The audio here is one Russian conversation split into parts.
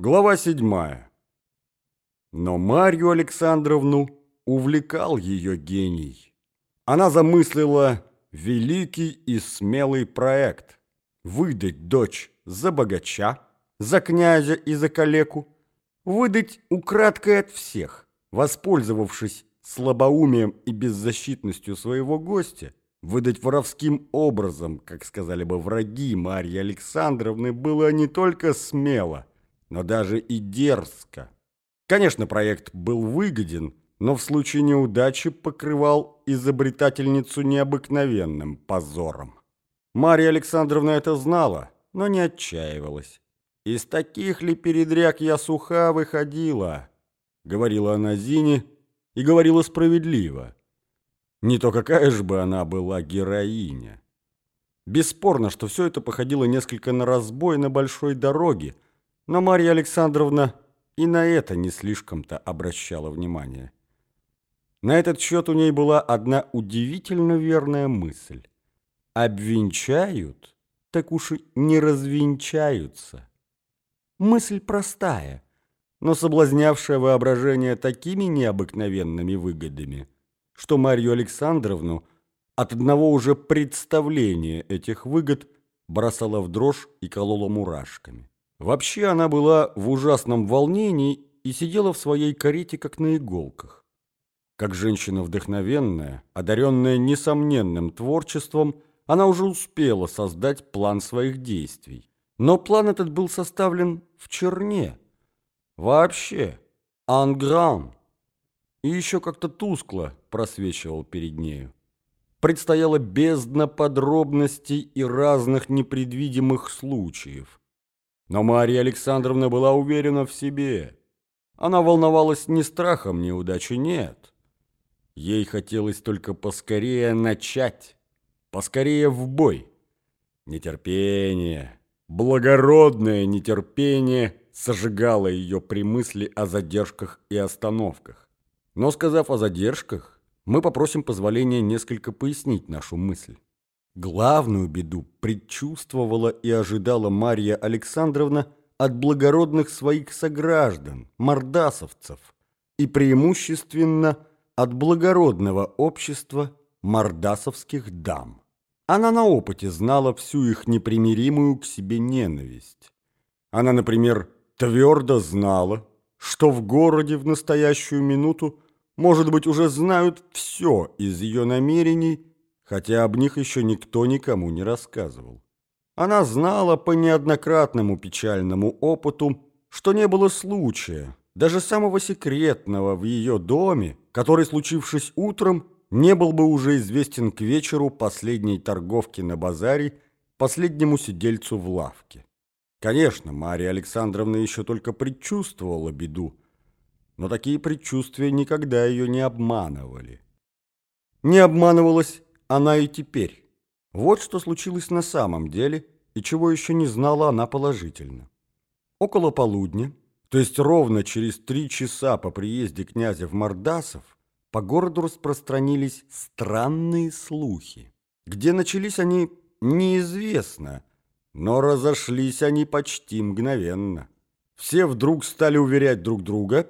Глава седьмая. Но Марью Александровну увлекал ее гений. Она замыслила великий и смелый проект – выдать дочь за богача, за князя и за калеку, выдать украдкой от всех, воспользовавшись слабоумием и беззащитностью своего гостя, выдать воровским образом, как сказали бы враги Марьи Александровны, было не только смело, но даже и дерзко. Конечно, проект был выгоден, но в случае неудачи покрывал изобретательницу необыкновенным позором. Марья Александровна это знала, но не отчаивалась. «Из таких ли передряг я суха выходила?» — говорила она Зине, и говорила справедливо. Не то какая же бы она была героиня. Бесспорно, что все это походило несколько на разбой на большой дороге, но Марья Александровна и на это не слишком-то обращала внимание. На этот счет у ней была одна удивительно верная мысль. Обвенчают, так уж и не развенчаются. Мысль простая, но соблазнявшая воображение такими необыкновенными выгодами, что Марью Александровну от одного уже представления этих выгод бросала в дрожь и колола мурашками. Вообще она была в ужасном волнении и сидела в своей карете как на иголках. Как женщина вдохновенная, одаренная несомненным творчеством, она уже успела создать план своих действий. Но план этот был составлен в черне. Вообще, ангран. И еще как-то тускло просвечивал перед нею. Предстояла бездна подробностей и разных непредвидимых случаев. Но Мария Александровна была уверена в себе. Она волновалась не страхом неудачи, нет. Ей хотелось только поскорее начать, поскорее в бой. Нетерпение, благородное нетерпение сожигало ее при мысли о задержках и остановках. Но сказав о задержках, мы попросим позволения несколько пояснить нашу мысль. Главную беду предчувствовала и ожидала Марья Александровна от благородных своих сограждан, мордасовцев, и преимущественно от благородного общества мордасовских дам. Она на опыте знала всю их непримиримую к себе ненависть. Она, например, твердо знала, что в городе в настоящую минуту, может быть, уже знают все из ее намерений хотя об них еще никто никому не рассказывал. Она знала по неоднократному печальному опыту, что не было случая, даже самого секретного в ее доме, который, случившись утром, не был бы уже известен к вечеру последней торговки на базаре, последнему сидельцу в лавке. Конечно, Мария Александровна еще только предчувствовала беду, но такие предчувствия никогда ее не обманывали. Не обманывалась она и теперь. Вот что случилось на самом деле, и чего еще не знала она положительно. Около полудня, то есть ровно через три часа по приезде князя в Мордасов, по городу распространились странные слухи. Где начались они, неизвестно, но разошлись они почти мгновенно. Все вдруг стали уверять друг друга,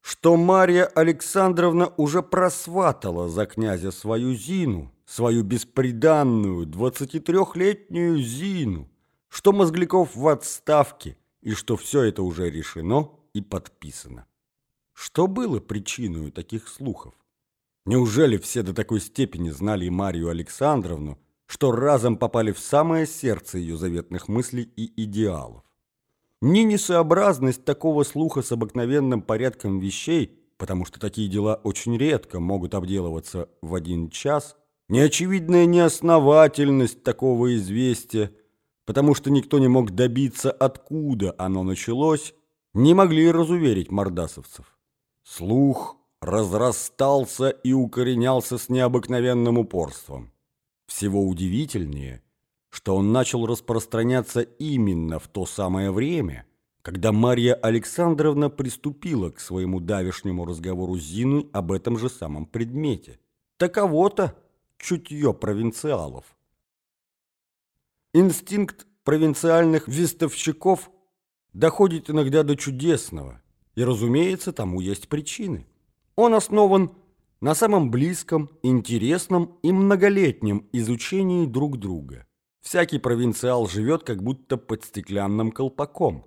что Марья Александровна уже просватала за князя свою Зину, свою бесприданную двадцатитрехлетнюю Зину, что Мозгляков в отставке и что все это уже решено и подписано. Что было причиной таких слухов? Неужели все до такой степени знали Марию Александровну, что разом попали в самое сердце ее заветных мыслей и идеалов? Ни несообразность такого слуха с обыкновенным порядком вещей, потому что такие дела очень редко могут обделываться в один час, неочевидная неосновательность такого известия, потому что никто не мог добиться, откуда оно началось, не могли разуверить мордасовцев. Слух разрастался и укоренялся с необыкновенным упорством. Всего удивительнее, что он начал распространяться именно в то самое время, когда Марья Александровна приступила к своему давешнему разговору с Зиной об этом же самом предмете. Таково-то чутье провинциалов. Инстинкт провинциальных вестовщиков доходит иногда до чудесного, и, разумеется, тому есть причины. Он основан на самом близком, интересном и многолетнем изучении друг друга. Всякий провинциал живет как будто под стеклянным колпаком.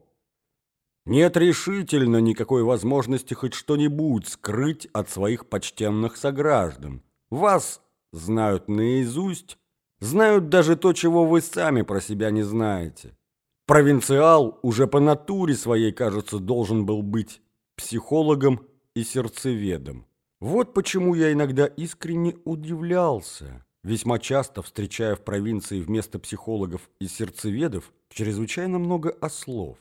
Нет решительно никакой возможности хоть что-нибудь скрыть от своих почтенных сограждан. Вас знают наизусть, знают даже то, чего вы сами про себя не знаете. Провинциал уже по натуре своей, кажется, должен был быть психологом и сердцеведом. Вот почему я иногда искренне удивлялся, весьма часто встречая в провинции вместо психологов и сердцеведов чрезвычайно много ослов.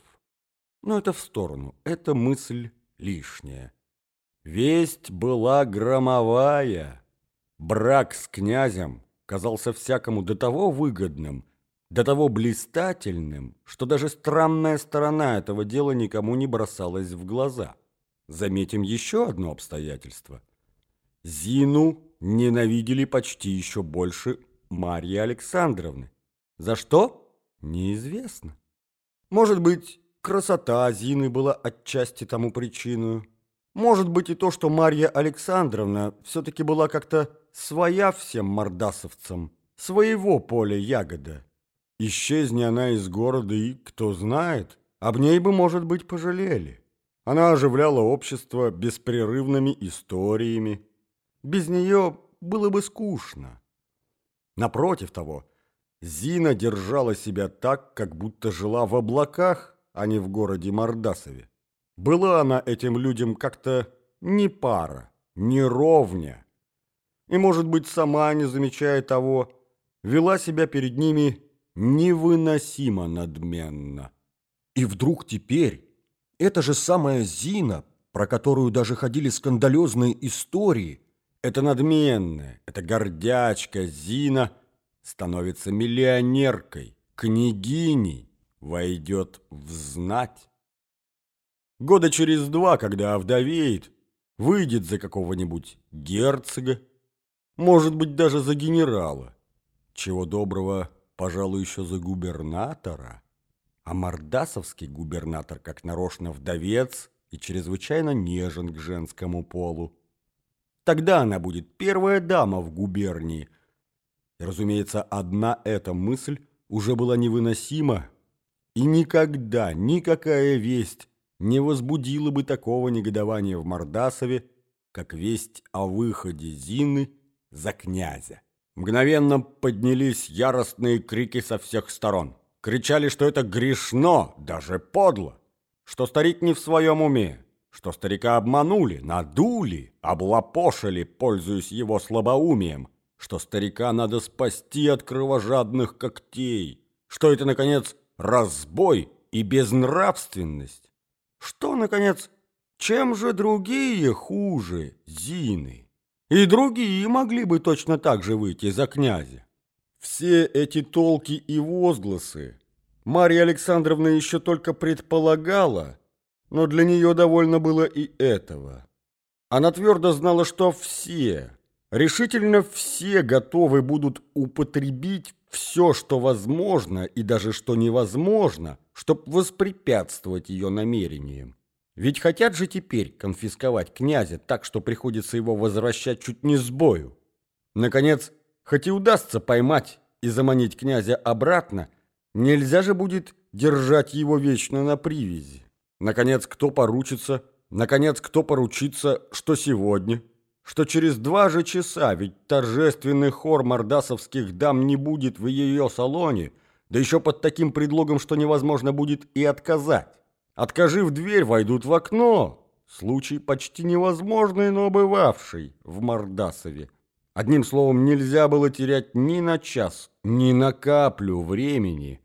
Но это в сторону, эта мысль лишняя. Весть была громовая. Брак с князем казался всякому до того выгодным, до того блистательным, что даже странная сторона этого дела никому не бросалась в глаза. Заметим еще одно обстоятельство. Зину ненавидели почти еще больше Марьи Александровны. За что? Неизвестно. Может быть, красота Зины была отчасти тому причиной. Может быть и то, что Марья Александровна все-таки была как-то своя всем мордасовцам, своего поля ягода. Исчезни она из города, и, кто знает, об ней бы, может быть, пожалели. Она оживляла общество беспрерывными историями. Без нее было бы скучно. Напротив того, Зина держала себя так, как будто жила в облаках, а не в городе Мордасове. Была она этим людям как-то не пара, не ровня. И, может быть, сама, не замечая того, вела себя перед ними невыносимо надменно. И вдруг теперь эта же самая Зина, про которую даже ходили скандалезные истории, эта надменная, эта гордячка Зина становится миллионеркой, княгиней, войдет в знать. Года через два, когда овдовеет, выйдет за какого-нибудь герцога, может быть, даже за генерала. Чего доброго, пожалуй, еще за губернатора. А мордасовский губернатор, как нарочно вдовец и чрезвычайно нежен к женскому полу. Тогда она будет первая дама в губернии. И, разумеется, одна эта мысль уже была невыносима, и никогда никакая весть не возбудила бы такого негодования в Мордасове, как весть о выходе Зины за князя. Мгновенно поднялись яростные крики со всех сторон. Кричали, что это грешно, даже подло, что старик не в своем уме, что старика обманули, надули, облапошили, пользуясь его слабоумием, что старика надо спасти от кровожадных когтей, что это, наконец, разбой и безнравственность. Что, наконец, чем же другие хуже Зины? И другие могли бы точно так же выйти за князя. Все эти толки и возгласы Марья Александровна еще только предполагала, но для нее довольно было и этого. Она твердо знала, что все, решительно все готовы будут употребить все, что возможно и даже что невозможно, чтобы воспрепятствовать ее намерениям. Ведь хотят же теперь конфисковать князя так, что приходится его возвращать чуть не с бою. Наконец, хоть и удастся поймать и заманить князя обратно, нельзя же будет держать его вечно на привязи. Наконец, кто поручится, наконец, кто поручится, что сегодня – что через два же часа, ведь торжественный хор мордасовских дам не будет в ее салоне, да еще под таким предлогом, что невозможно будет и отказать. Откажи в дверь, войдут в окно. Случай почти невозможный, но бывавший в Мордасове. Одним словом, нельзя было терять ни на час, ни на каплю времени.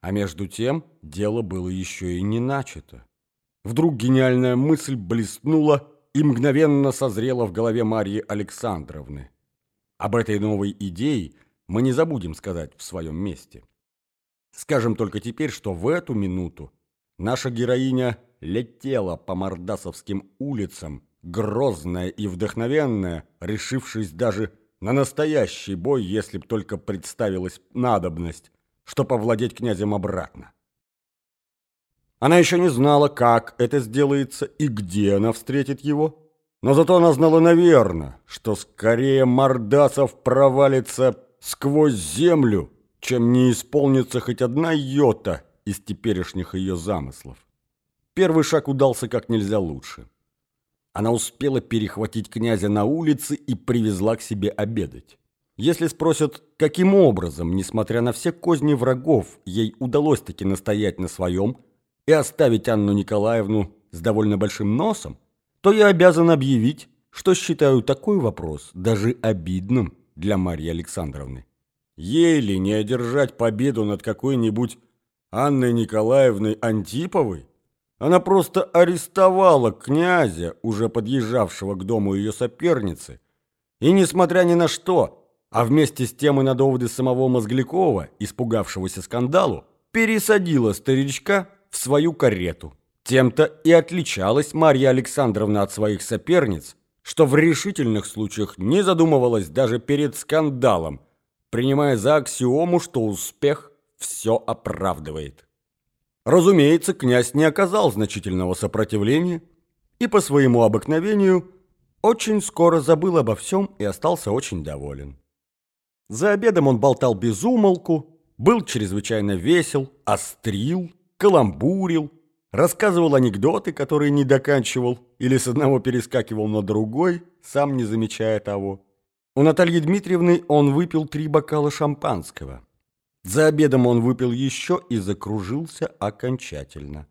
А между тем дело было еще и не начато. Вдруг гениальная мысль блеснула и мгновенно созрела в голове Марьи Александровны. Об этой новой идее мы не забудем сказать в своем месте. Скажем только теперь, что в эту минуту наша героиня летела по мордасовским улицам, грозная и вдохновенная, решившись даже на настоящий бой, если б только представилась надобность, что повладеть князем обратно. Она еще не знала, как это сделается и где она встретит его. Но зато она знала, наверное, что скорее Мордасов провалится сквозь землю, чем не исполнится хоть одна йота из теперешних ее замыслов. Первый шаг удался как нельзя лучше. Она успела перехватить князя на улице и привезла к себе обедать. Если спросят, каким образом, несмотря на все козни врагов, ей удалось таки настоять на своем и оставить Анну Николаевну с довольно большим носом, то я обязан объявить, что считаю такой вопрос даже обидным для Марьи Александровны. Ей ли не одержать победу над какой-нибудь Анной Николаевной Антиповой? Она просто арестовала князя, уже подъезжавшего к дому ее соперницы, и, несмотря ни на что, а вместе с тем и на доводы самого Мозглякова, испугавшегося скандалу, пересадила старичка в свою карету. Тем-то и отличалась Марья Александровна от своих соперниц, что в решительных случаях не задумывалась даже перед скандалом, принимая за аксиому, что успех все оправдывает. Разумеется, князь не оказал значительного сопротивления и по своему обыкновению очень скоро забыл обо всем и остался очень доволен. За обедом он болтал без умолку, был чрезвычайно весел, острил, каламбурил, рассказывал анекдоты, которые не доканчивал или с одного перескакивал на другой, сам не замечая того. У Натальи Дмитриевны он выпил три бокала шампанского – за обедом он выпил еще и закружился окончательно.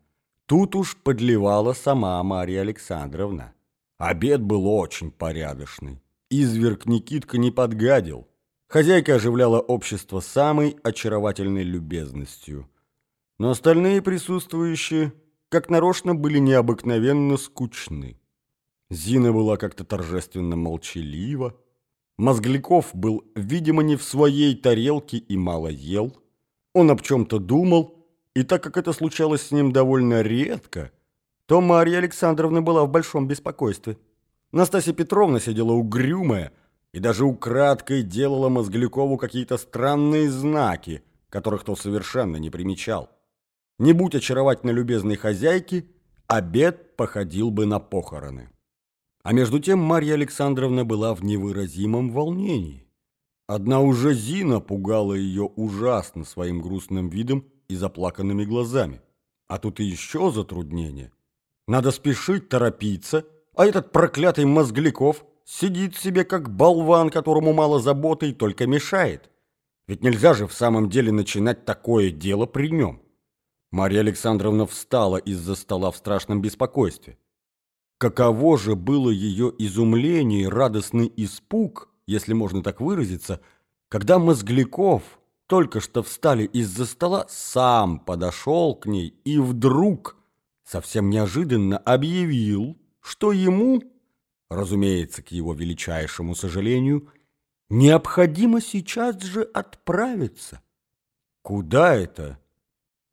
Тут уж подливала сама Марья Александровна. Обед был очень порядочный. Изверг Никитка не подгадил. Хозяйка оживляла общество самой очаровательной любезностью. Но остальные присутствующие, как нарочно, были необыкновенно скучны. Зина была как-то торжественно молчалива, Мозгликов был, видимо, не в своей тарелке и мало ел. Он об чем-то думал, и так как это случалось с ним довольно редко, то Марья Александровна была в большом беспокойстве. Настасья Петровна сидела угрюмая и даже украдкой делала Мозглякову какие-то странные знаки, которых то совершенно не примечал. Не будь очаровательно любезной хозяйки, обед походил бы на похороны. А между тем Марья Александровна была в невыразимом волнении. Одна уже Зина пугала ее ужасно своим грустным видом и заплаканными глазами. А тут и еще затруднение. Надо спешить, торопиться, а этот проклятый Мозгликов сидит себе как болван, которому мало заботы и только мешает. Ведь нельзя же в самом деле начинать такое дело при нем. Марья Александровна встала из-за стола в страшном беспокойстве. Каково же было ее изумление и радостный испуг, если можно так выразиться, когда Мозгляков, только что встали из-за стола, сам подошел к ней и вдруг, совсем неожиданно, объявил, что ему, разумеется, к его величайшему сожалению, необходимо сейчас же отправиться. «Куда это?» —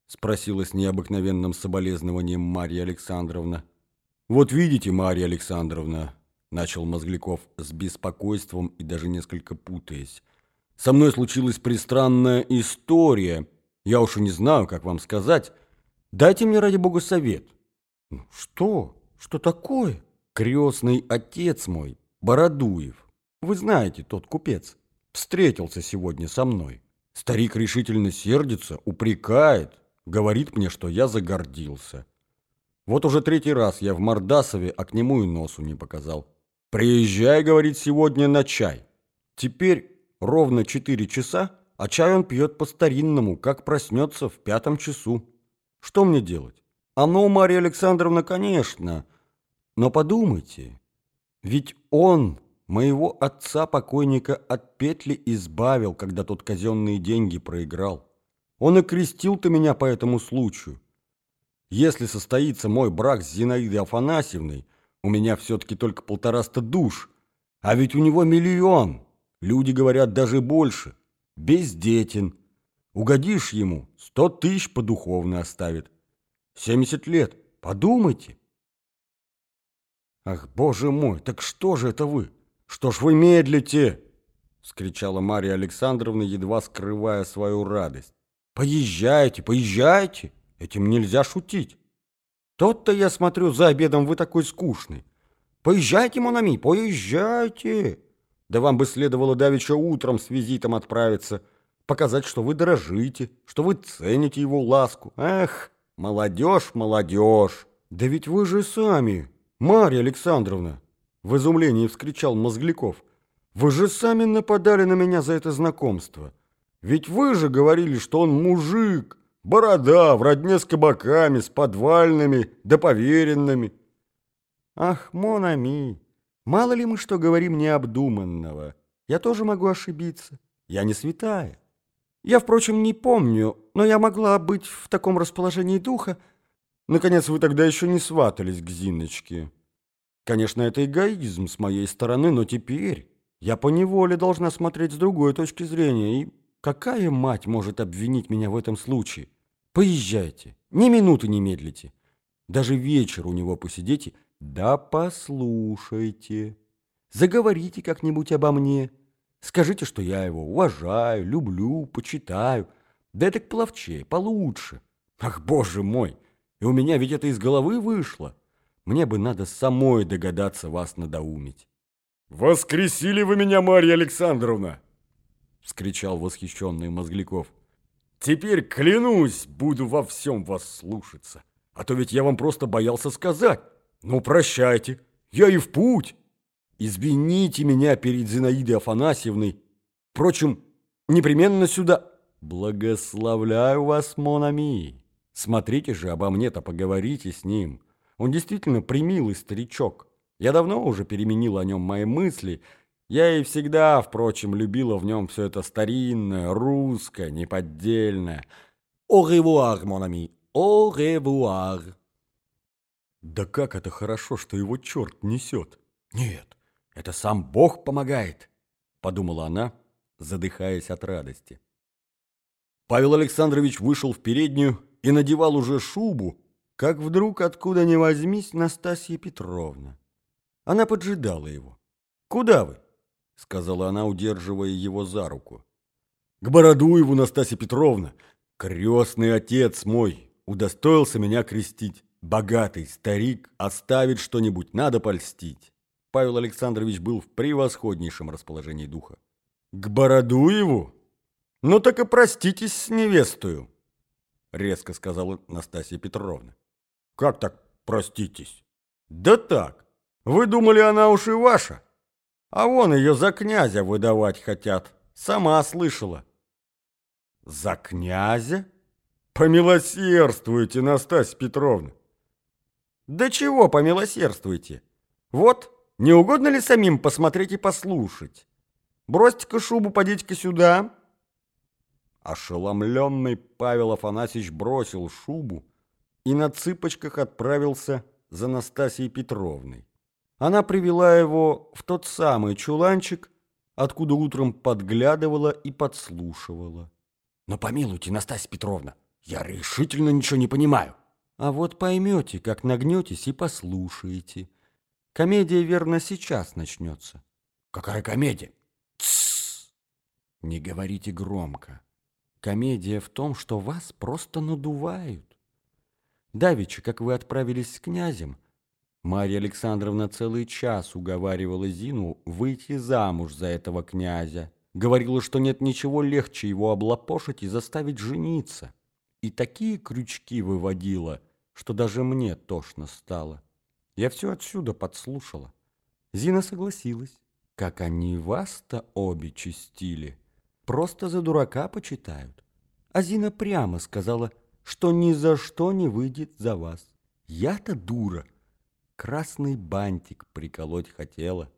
спросила с необыкновенным соболезнованием Марья Александровна. «Вот видите, Марья Александровна», — начал Мозгляков с беспокойством и даже несколько путаясь, «со мной случилась пристранная история. Я уж и не знаю, как вам сказать. Дайте мне, ради бога, совет». «Ну, «Что? Что такое?» «Крестный отец мой, Бородуев. Вы знаете, тот купец. Встретился сегодня со мной. Старик решительно сердится, упрекает, говорит мне, что я загордился». Вот уже третий раз я в Мордасове, а к нему и носу не показал. «Приезжай, — говорит, — сегодня на чай». Теперь ровно четыре часа, а чай он пьет по-старинному, как проснется в пятом часу. Что мне делать? Оно, Марья Александровна, конечно. Но подумайте, ведь он моего отца-покойника от петли избавил, когда тот казенные деньги проиграл. Он и крестил-то меня по этому случаю. Если состоится мой брак с Зинаидой Афанасьевной, у меня все-таки только полтораста душ, а ведь у него миллион, люди говорят даже больше, бездетен. Угодишь ему, сто тысяч по духовной оставит. Семьдесят лет, подумайте. Ах, боже мой, так что же это вы? Что ж вы медлите? Скричала Марья Александровна, едва скрывая свою радость. Поезжайте, поезжайте. Этим нельзя шутить. Тот-то, я смотрю, за обедом вы такой скучный. Поезжайте, Монами, поезжайте. Да вам бы следовало давеча утром с визитом отправиться, показать, что вы дорожите, что вы цените его ласку. Эх, молодежь, молодежь. Да ведь вы же сами, Марья Александровна, в изумлении вскричал Мозгляков. Вы же сами нападали на меня за это знакомство. Ведь вы же говорили, что он мужик, борода, в родне с кабаками, с подвальными, да поверенными. Ах, Монами, мало ли мы что говорим необдуманного. Я тоже могу ошибиться. Я не святая. Я, впрочем, не помню, но я могла быть в таком расположении духа. Наконец, вы тогда еще не сватались к Зиночке. Конечно, это эгоизм с моей стороны, но теперь я поневоле должна смотреть с другой точки зрения. И какая мать может обвинить меня в этом случае? Поезжайте, ни минуты не медлите. Даже вечер у него посидите. Да послушайте. Заговорите как-нибудь обо мне. Скажите, что я его уважаю, люблю, почитаю. Да это к половче, получше. Ах, боже мой! И у меня ведь это из головы вышло. Мне бы надо самой догадаться вас надоумить. «Воскресили вы меня, Марья Александровна!» — вскричал восхищенный Мозгликов. «Теперь, клянусь, буду во всем вас слушаться. А то ведь я вам просто боялся сказать. Ну, прощайте, я и в путь. Извините меня перед Зинаидой Афанасьевной. Впрочем, непременно сюда. Благословляю вас, Монами. Смотрите же, обо мне-то поговорите с ним». Он действительно примилый старичок. Я давно уже переменил о нем мои мысли. Я и всегда, впрочем, любила в нем все это старинное, русское, неподдельное. «Au revoir, mon ami, au revoir!» Да как это хорошо, что его черт несет! Нет, это сам Бог помогает, подумала она, задыхаясь от радости. Павел Александрович вышел в переднюю и надевал уже шубу, как вдруг откуда ни возьмись Настасья Петровна. Она поджидала его. «Куда вы?» — сказала она, удерживая его за руку. «К Бородуеву, Настасья Петровна! Крестный отец мой удостоился меня крестить. Богатый старик оставит что-нибудь, надо польстить». Павел Александрович был в превосходнейшем расположении духа. «К Бородуеву? Ну так и проститесь с невестою!» — резко сказала Настасья Петровна. Как так, проститесь? Да так. Вы думали, она уж и ваша? А вон ее за князя выдавать хотят. Сама слышала. За князя? Помилосердствуйте, Настасья Петровна. Да чего помилосердствуйте? Вот, не угодно ли самим посмотреть и послушать? Бросьте-ка шубу, подите-ка сюда. Ошеломленный Павел Афанасьевич бросил шубу, и на цыпочках отправился за Настасьей Петровной. Она привела его в тот самый чуланчик, откуда утром подглядывала и подслушивала. «Но помилуйте, Настасья Петровна, я решительно ничего не понимаю». «А вот поймете, как нагнетесь и послушаете. Комедия, верно, сейчас начнется». «Какая комедия?» «Тссс! Не говорите громко. Комедия в том, что вас просто надувают. Давича, как вы отправились с князем, Марья Александровна целый час уговаривала Зину выйти замуж за этого князя. Говорила, что нет ничего легче его облапошить и заставить жениться. И такие крючки выводила, что даже мне тошно стало. Я все отсюда подслушала. Зина согласилась. Как они вас-то обе чистили. Просто за дурака почитают. А Зина прямо сказала – что ни за что не выйдет за вас. Я-то дура. Красный бантик приколоть хотела.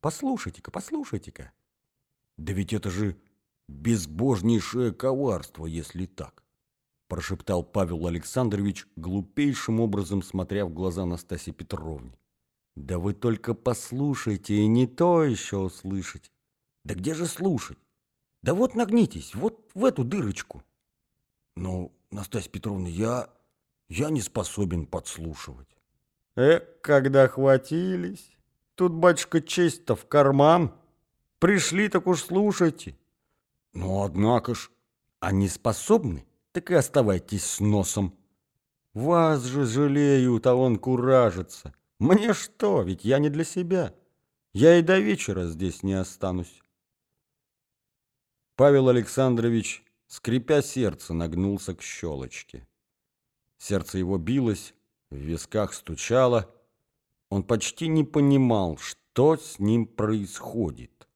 Послушайте-ка, послушайте-ка. Да ведь это же безбожнейшее коварство, если так, прошептал Павел Александрович, глупейшим образом смотря в глаза Настасьи Петровне. Да вы только послушайте, и не то еще услышать. Да где же слушать? Да вот нагнитесь, вот в эту дырочку. Ну, Настасья Петровна, я... я не способен подслушивать. Э, когда хватились. Тут, батюшка, честь-то в карман. Пришли, так уж слушайте. Ну, однако ж, они способны, так и оставайтесь с носом. Вас же жалеют, а он куражится. Мне что, ведь я не для себя. Я и до вечера здесь не останусь. Павел Александрович, скрипя сердце, нагнулся к щелочке. Сердце его билось, в висках стучало. Он почти не понимал, что с ним происходит.